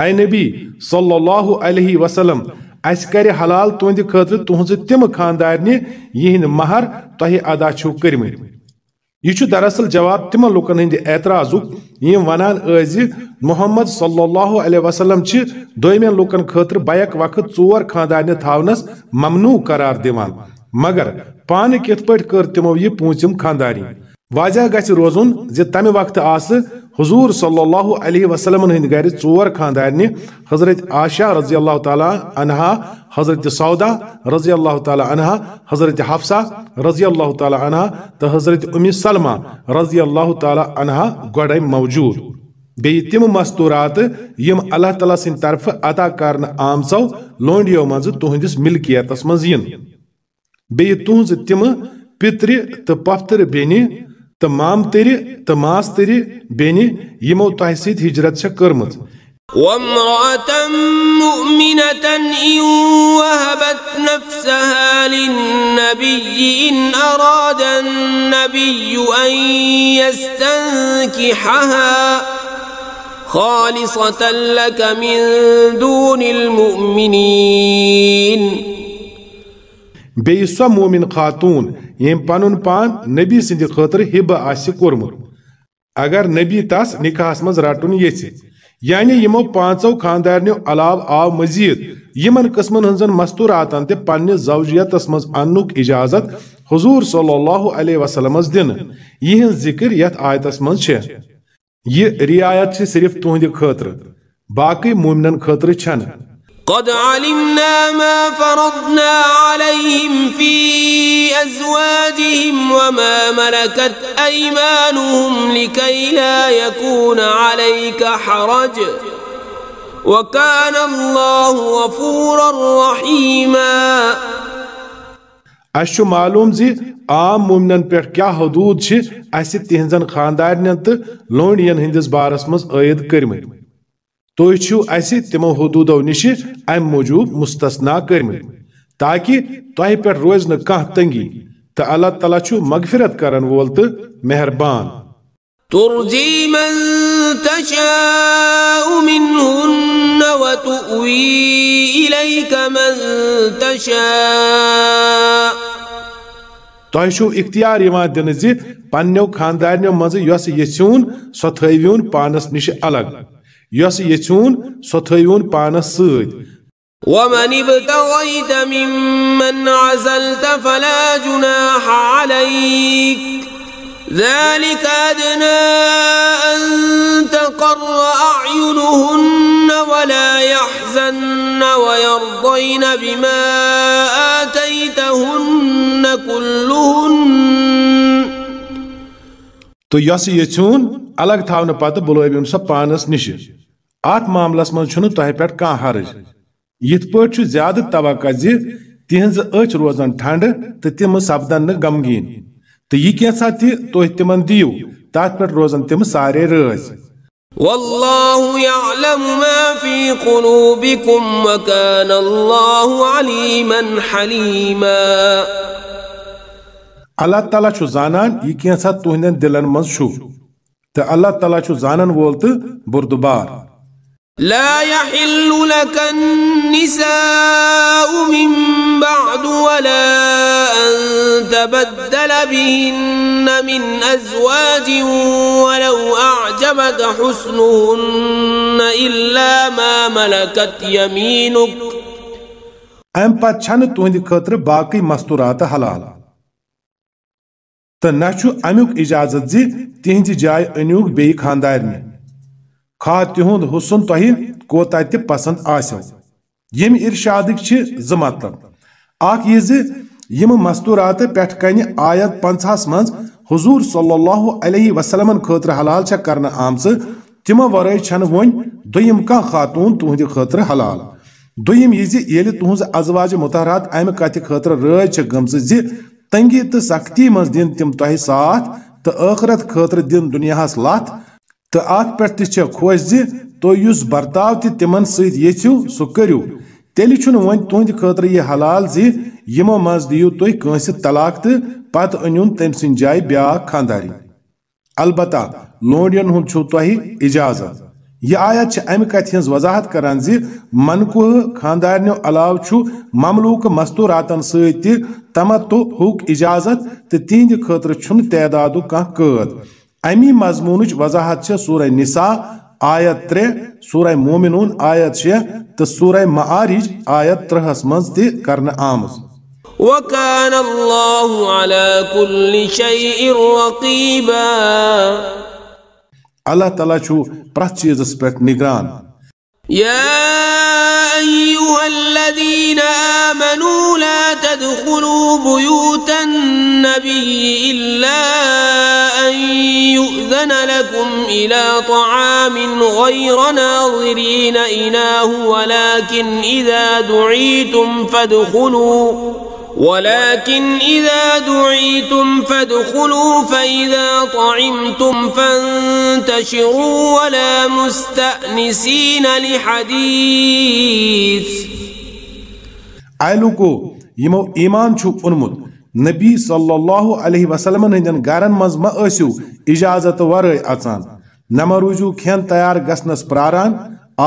اے نبی صلی اللہ علیہ وسلم اس کر حلال تہند خاطر تہذ تم خاندار یہ مہر تہ ادا چھ کرم یہ دراصل جواب تم لکن ہند اعتراض یہ ونانس محمد صلی اللہ علیہ وسلم لکن خاطر بیک وقت ور خاندارنہ تھونس ممنوع قرار دیوان مگر پانے کت پہ کر تمو یہ پونچم خاندار واضح گی روزن تمہ وقت آس حضور صلی اللہ علیہ وسلم ہند گھر ور خاندار حضرت عاشہ رضی اللہ تعالیٰ عنہا حضرت سودا رضی اللہ تعالیٰ عنہ حضرت حفصہ رضی اللہ تعالیٰ عنہ حضرت امی سلمہ رضی اللہ تعالی عنہا موجود بی تم مستورات یم اللہ تعالی طرف عطا کر آمزو لونڈیو مز تہندس ملکیتس بی تہن تم پتر تو پفتر بینہ تمام تیری تماس تیری بینی تر بین یمو تہ سید ہجرت کرمت وامرأة مؤمنة إن وهبت نفسها للنبي إن أراد النبي أن يستنكحها خالصة لك من دون المؤمنين بيسا مؤمن خاتون یم پن پان نبی سند خاطر اگر نبی تس نکاحس مز رٹن یھہ یعنی یم پانچو خاندار علا آو مزید یمن قسم ہن مستوراتن تنس زوجیتس مز ان اجازت حضور صلی اللہ علیہ وسلم دن یہ ذکر یت آیتس منچ یہ رعایت سے صرف تہد خاطر باقی مومن خاطر چھ قد علمنا ما فرضنا عليهم في أزواجهم وما ملكت أيمانهم لكي لا يكون عليك حرج وكان الله غفورا رحيما اشو معلوم زي عام مومنن پہ کیا حدود چھ اس تہنزن خاندارنن تہ لونڈین ہندس بارس مز عید کرمت تو اچھو ایسی تمہ حدودو نشی ایم موجوب مستثنا کرمی تاکہ توہی پر روز نکاہ تنگی تا اللہ تعالیٰ چھو مغفرت کرن وولت مہربان ترجی من تشاء منہن و تؤوی الیک من تشاء توہی چھو اکتیار یوان دنزی پنیو کھاندارنیو مزی یوسی یسیون ستھائیویون پانس نشی الگ پانس نشی الگ يس يتون سطيون بان السيد ومن ابتغيت ممن عزلت فلا جناح عليك ذلك أدنى أن تقر أعينهن ولا يحزن ويرضين بما آتيتهن كلهن تو یہ چون الگ پتہ بلوبیم سا پانس نش ات معاملس من تہ پہ حرج یت پہ زیادہ توقع زہن اچ روزان ٹھنڈ تو تم سپدن غمگین تو یہ تہ تھی تم دیو دات پہ روزان تم سارے رز والله يعلم ما في قلوبكم وكان الله عليما حليما اللہ تعالیٰ چھو زانان یہ کینسا تہندین دلن مز چھو تو اللہ تعالیٰ چھو زانن وولت بردبار لا يحل لك النساء من بعد ولا أن تبدل بهن من أزواج ولو أعجبك حسنهن إلا ما ملكت يمينك أم پتشان تهند خطر باقي مستورات حلال تو نہ امیک اجازت زی زہذ جائے انیوک بی ان بیان تہد حسن تہ تہواہ تسند آو یہ ارشادک مطلب اخ یہ زم مستورات پٹھ کن آیت پنتہس مز حضور صلی اللہ علیہ وسلم خاطر حلال کرنا کرم تمو کان خاتون تہند خاطر حلال دم دل تہذ ازواج متحرات امہ کت خطر راج گمز گم تنگی تو سختی مز دن تم تہ ساتھ تو خاطر دن دنیا لت تو ات تھی خوش زی برتاؤ تمن کرو تیل چھ و تند خطر یہ حلال مز دیو تھی کنس طلاق تو پتہ انی تم سن جائے بیا خاندار البتہ لونڈین ہند تہ اجازت یہ آیت چھ امی کت ہنز وضاحت کران زی منکوہ خاندارنیو علاو چھو مملوک مستوراتن سیتی تمتو حق اجازت تی تیند خطر چھن تعدادو کان قد امی مضمونچ وضاحت چھ سورہ نساء آیت ترے سورہ مومنون آیت چھ تو سورہ معارج آیت ترہس منز تی کرن آمز وَكَانَ اللَّهُ عَلَى كُلِّ شَيْءٍ رَقِيبًا الله تعالى شو پرت چیزس پیٹھ نگران يا أيها الذين آمنوا لا تدخلوا بيوت النبي إلا أن يؤذن لكم إلى طعام غير ناظرين إناه ولكن إذا دعيتم فادخلوا ولكن إذا دعيتم فادخلوا فإذا طعمتم فانتشروا ولا مستأنسين لحديث آئے يمو إيمان شو چھو نبي صلى الله عليه وسلم ہندین غارن مز ما ٲسِو اجازت ورٲے اژان نہ روٗزِو کھٮ۪ن تیار گژھنس پرٛاران آ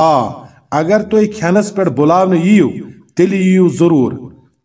اگر تُہۍ کھٮ۪نس پٮ۪ٹھ بُلاونہٕ یِیِو تیٚلہِ یِیِو ضروٗر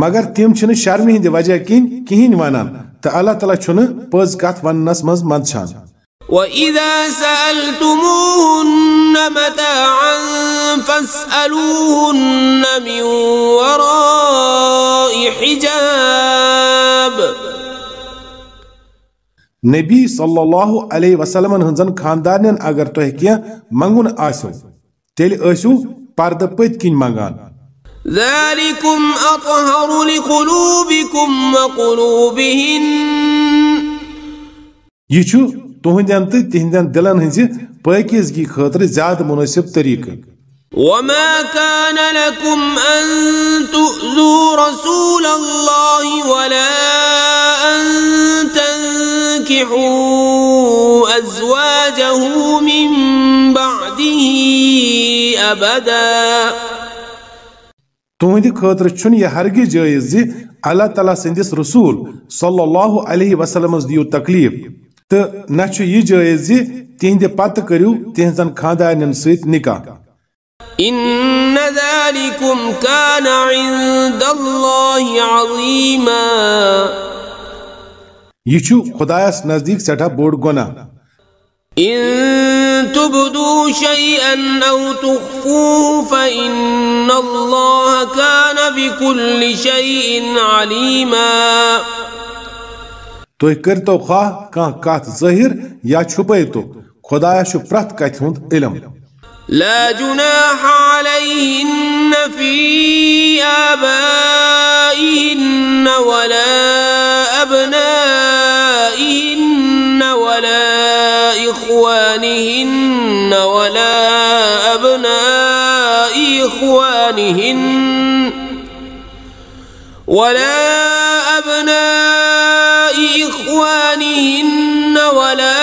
مگر تم شرمی ہند وجہ کن کہین ونان تو اللہ تعالیٰ چھ پز کت ونس مز منشان وَإِذَا سَأَلْتُمُوهُنَّ مَتَاعًا فَاسْأَلُوهُنَّ مِنْ وَرَاءِ حِجَابٍ نبی صلی اللہ علیہ وسلم ہنزن نے اگر تو ہے کیا مانگون آسو تیل آسو پردپیت کین منگان ذلكم أطهر لقلوبكم وقلوبهن يچو تهندن تہ تہندن دلن ہنز پاکیزگی خاطر زیادہ مناسب طريق وما كان لكم أن تؤذوا رسول الله ولا أن تنكحوا أزواجه من بعده أبداً تہندی خاطر یہ ہرگی جائز زی اللہ تعالیٰ سندس رسول صلی اللہ علیہ وسلم دیو تکلیف تو نہ یہ جائز زی تہندی پت کرو تہذن خاندان ست نکاح ان ذلكم كان عند الله عظيما يشو خدايس نزديك ستا بورد گنا إن تبدوا شيئا أو تخفوه فإن الله كان بكل شيء عليما تو كرتو خا کانٛہہ كات ظٲہِر يا شبيتو خۄدایَس چھُ پرٛٮ۪تھ کتھِ ہُنٛد لا جناح عليهن في آبائهن ولا أبنائهن ولا إخوانهن ولا أبناء إخوانهن ولا أبناء إخوانهن ولا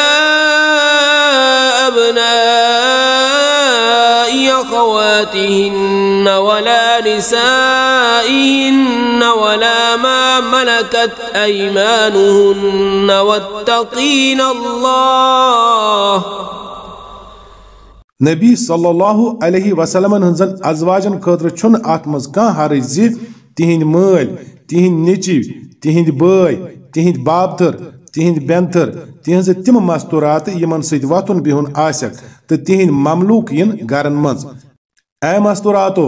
أبناء أخواتهن ولا نسائهن ولا ما ملكت أيمانهن واتقين الله نبی صلی اللہ علیہ وسلمن ہنزن ازواجن خاطر چھن آتمز مز کان حرج مول تِہنٛدۍ مٲلۍ تِہنٛدۍ بوي تِہنٛدۍ بابتر تِہنٛدۍ بنتر تِہنٛدۍ بٮ۪نتھٕر تِہنٛزٕ تِم مستورات یِمن سۭتۍ وۄتھُن بِہُن آسٮ۪کھ تہٕ تِہنٛدۍ مملوٗک یِن اے مستوٗراتو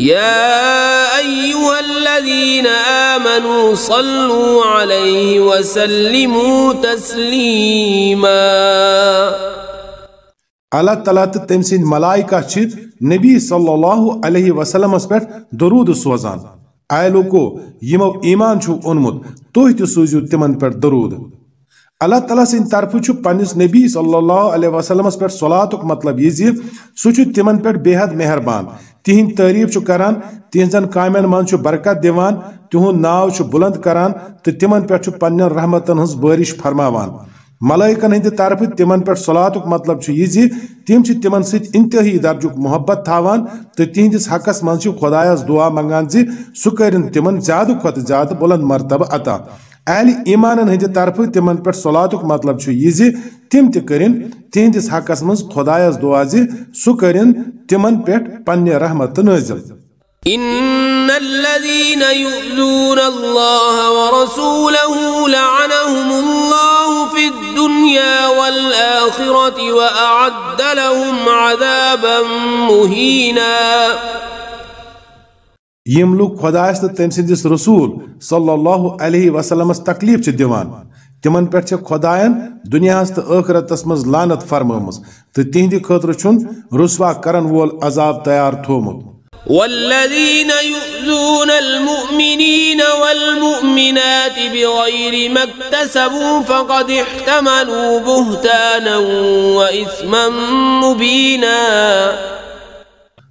يا أيها الذين آمنوا صلوا عليه وسلموا تسليما اللہ تعالیٰ تو تم سند ملائکہ نبی صلی اللہ علیہ وسلم پہ درود سوزان آئے لوکو یمو ایمان چھو اونمت تھی تہ سوزیو تمن پہ درود اللہ تعالیٰ سند طرف پنس نبی صلی اللہ علیہ وسلم پہ صلاتک مطلب یہ زی سہ تمن پہ بے حد مہربان تہن تعریف کران تہذن من برکت تہد ناو بلند پہ پن رحمتن ہز بارش فرماوان ملائکن ہند طرف مطلب تم صلات مطلب یہ زی تم تم سہی درج محبت تاان تو تہندس حقس من خدایس دعا منگان زی سہ تم زیادہ کھت زیادہ بلند مرتبہ عطا अहल طرف تمن پر صلاتك مطلب چو يزي تم تكرين تين دس हकस मज खुदायस دوازي سو करन تمن پر پن रहमत नाजिल إن الذين يؤذون الله ورسوله لعنهم الله في الدنيا والآخرة وأعد لهم عذابا مهينا یم لکھ خدائس تم سندس رسول صلی اللہ علیہ وسلم تکلیف دیوان تمن سے خدائن دنیا تو اخرتس مز لانت فرمم تو تہ خطر چھ رسوا کرن وول عذاب تیار تھومت والذين يؤذون المؤمنين والمؤمنات بغير ما اكتسبوا فقد احتملوا بهتانا وإثما مبينا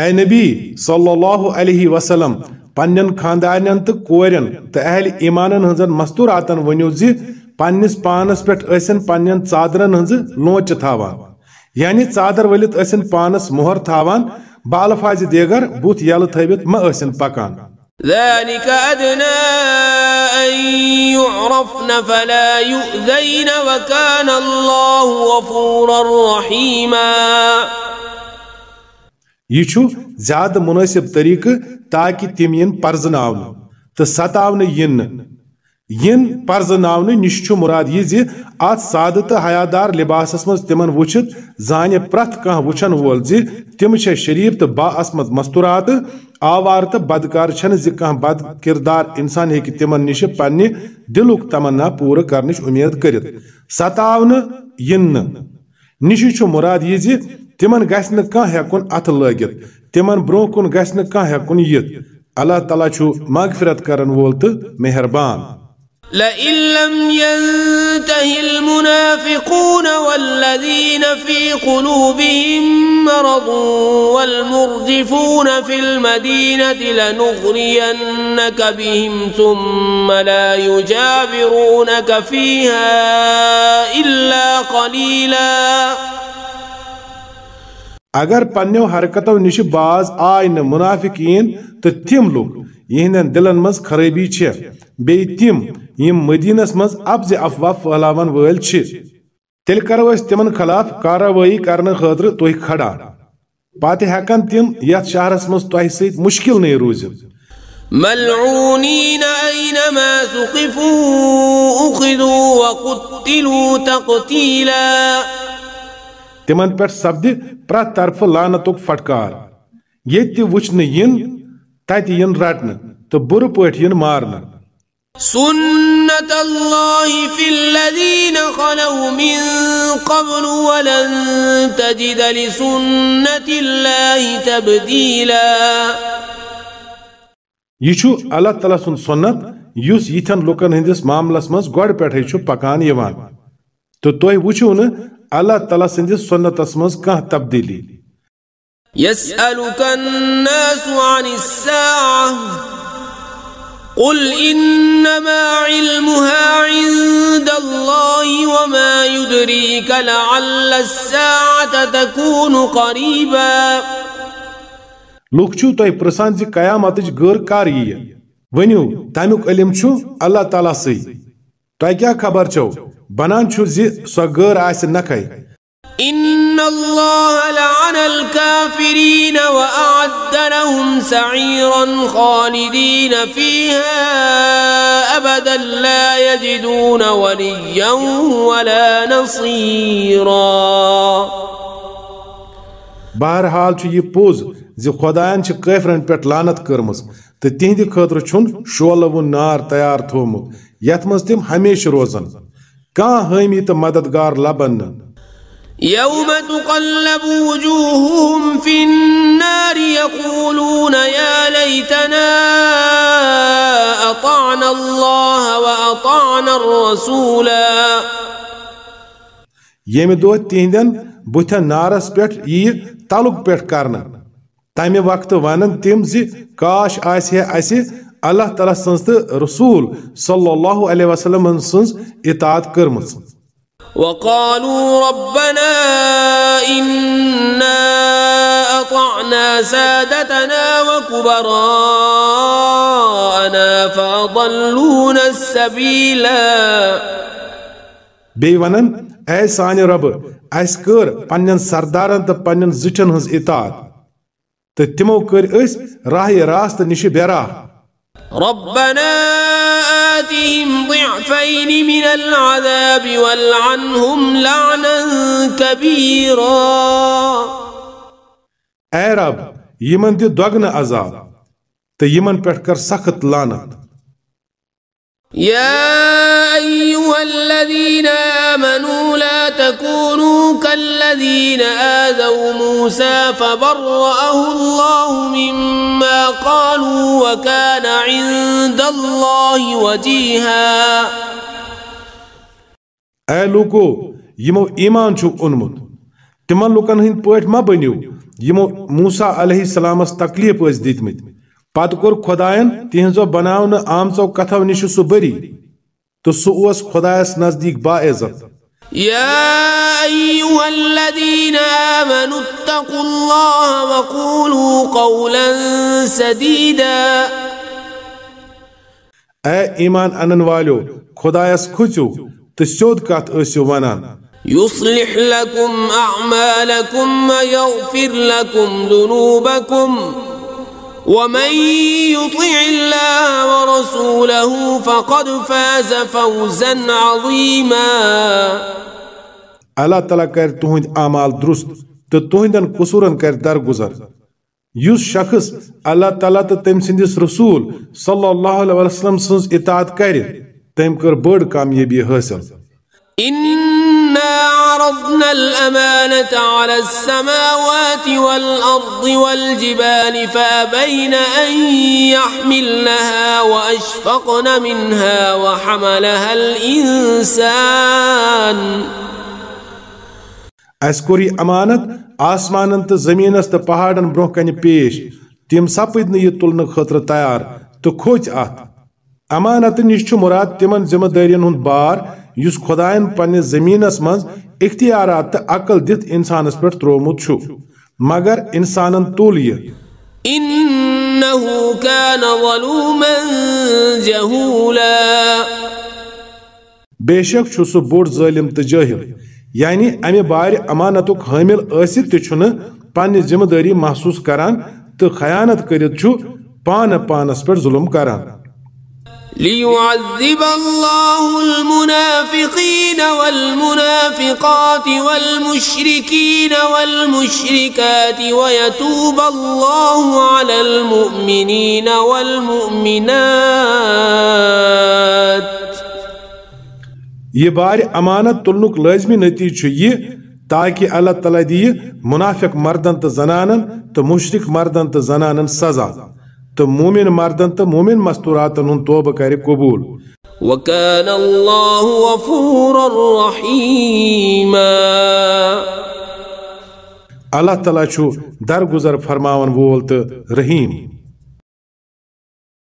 اے نبی صلی اللہ علیہ وسلم پنن خاندان تو کورین تو اہل ایمان ہن مستوراتن زی پنس پانس پہ پن چادرن ہز لونچ تا یعنی چادر ولت اسن پانس مہر تعایان بالفاظ دیگر بوت یل تھوت ما اسن پکان ذلك يعرفن فلا يؤذين وكان الله غفورا رحيما یہ زیادہ مناسب طریقہ تاکہ تم پر ستا پرزن نش مراد یہ ات سادہ تو حیاتار لباس تم وچت زانہ پریت کھان وچن وول تم شریف تو با اسمت مستورات آوار تو بدکار چھ بد کردار انسان نش پنہ دلک تمنا پور ستاؤن ستا نش مراد یہ تمن گژھِ كان کانٛہہ ہٮ۪کُن تِمن برونٛہہ کُن كان نہٕ کانٛہہ على تلاشو اللہ تعالیٰ چھُ مغفرت کرن وول تہٕ لئن لم ينته المنافقون والذين في قلوبهم مرض والمرجفون في المدينة لنغرينك بهم ثم لا يجابرونك فيها إلا قليلاً اگر پنو حرکتو نش باز آئی منافقین تو تم لوگ یہندن دلن مز خرابی بی تم یم مدینس مز ابز افواہ پھیلاون ول تیل کرو تمن خلاف کاروٲیی کرنے خاطر تھی کھڑا پتہ ہیکن تم یتھ شہرس مز تہ ست مشکل نہیں روزت ملعونین اینما ثقفوا اخذوا وقتلوا تقتیلا تم پپد طرف لانت وچن یت تت ین رٹن تو بر ین مارن یہ اللہ تعالی سن سنت استین لکن ہندس معاملس پیٹھے چھو پکان تو وچھو نا الله تعالى سندس سنة مز كه تبدیلی يسألك الناس عن الساعة قل إنما علمها عند الله وما يدريك لعل الساعة تكون قريبا لوک چھو تۄہہِ پرژھان زِ قیامتٕچ گٔر کر یِیہِ ؤنِو تَمیُک علم شو الله تعالى سي تاي كيا خبر چھو بنان چھو زی سو آس نکھے ان الله لعن الكافرين واعد لهم سعيرا خالدين فيها ابدا لا يجدون وليا ولا نصيرا بہرحال چھ یہ پوز زِ خۄدایَن چھِ کٲفرَن پٮ۪ٹھ لانت کٔرمٕژ تہٕ تِہنٛدِ خٲطرٕ چھُن شولہٕ وُن نار تیار تھوٚومُت یَتھ منٛز تِم ہمیشہِ روزن کان حامی تو مددگار لبن تقلب النار يمہ دو تہند بتن نارس پیٹھ یہ تعلق پیٹھ کرنا تمہ وقت تم ون ذاش آيہ اسِ Allah تعالى sınız رسول صلى الله عليه وسلم سنس اطاعت itaat وقالوا ربنا إنا أطعنا سادتنا وكبراءنا فأضلونا السبيلا بيوانن اي سان رب اي سكر پنن سردارن تا پنن زچن هز اطاعت تا تمو کر اس راه راست نشي براه ربنا آتهم ضعفين من العذاب والعنهم لعنا كبيرا اے رب یمن دِ دۄگنہٕ عذاب تو یمن پٮ۪ٹھ کر سخت لانت يا أيها الذين آمنوا لا تكونوا كالذين آذوا موسى فبرأه الله مما قالوا وكان عند الله وجيها اے لوکو یمو ایمان چھو اونمت تمن لوکن ہند پٲٹھۍ ما بنیو یمو موسیٰ علیہ السلامس تکلیف ٲسۍ دِتمٕتۍ پتہٕ کوٚر خۄدایَن تِہنٛزو بناونہٕ آمژو کتھو نِش سُہ بٔری تہٕ سُہ اوس خۄدایس نزدیٖک باعزت يا أيها الذين آمنوا اتقوا الله وقولوا قولا سديدا اي ايمان انن والو خدايس کھچو تشود كات اسيو ونان يصلح لكم أعمالكم ويغفر لكم ذنوبكم ومن يطع الله ورسوله فقد فاز فوزا عظيما اللہ تعالیٰ کر تہند اعمال درست تو تہندن قصورن کر درگزر یس شخص اللہ تعالیٰ تو تم سندس رسول صلی اللہ علیہ وسلم سنس اطاعت کر تم کر بڑ کامیابی حاصل إنا عرضنا الأمانة على السماوات والأرض والجبال فأبين أن يحملنها وأشفقن منها وحملها الإنسان أسكري أمانة آسمان أنت زمين است پہاڑن برو پیش تم سپد نی تلن خطر تیار تو کھوت ات أمانة نش مراد تمن زمدارين هند بار یس خدائن پنہ زمینس من اختیارات عقل دت انسانس پہ ترومت مگر انسان تل یہ بے شک سہ بوڑ ظالم تو جاہل یعنی امہ بار امانتک حامل عثت تہ چنہ ذمہ داری محسوس کران تو خیانت كرت چھ پان پانس پہ ظلم کران ليعذب الله الله المنافقين والمنافقات والمشركين والمشركات ويتوب على المؤمنين والمؤمنات یہ بار امانت تلنک لازمی نتیجہ یہ تاکہ اللہ تعالی منافق مردن تو زنانن تو مشرق مردن تو زنانن سزا تو مومن مردن تو مومن مستوراتن ہن توبہ کر قبول اللہ تعالی چھو درگزر فرماون وول تو رحیم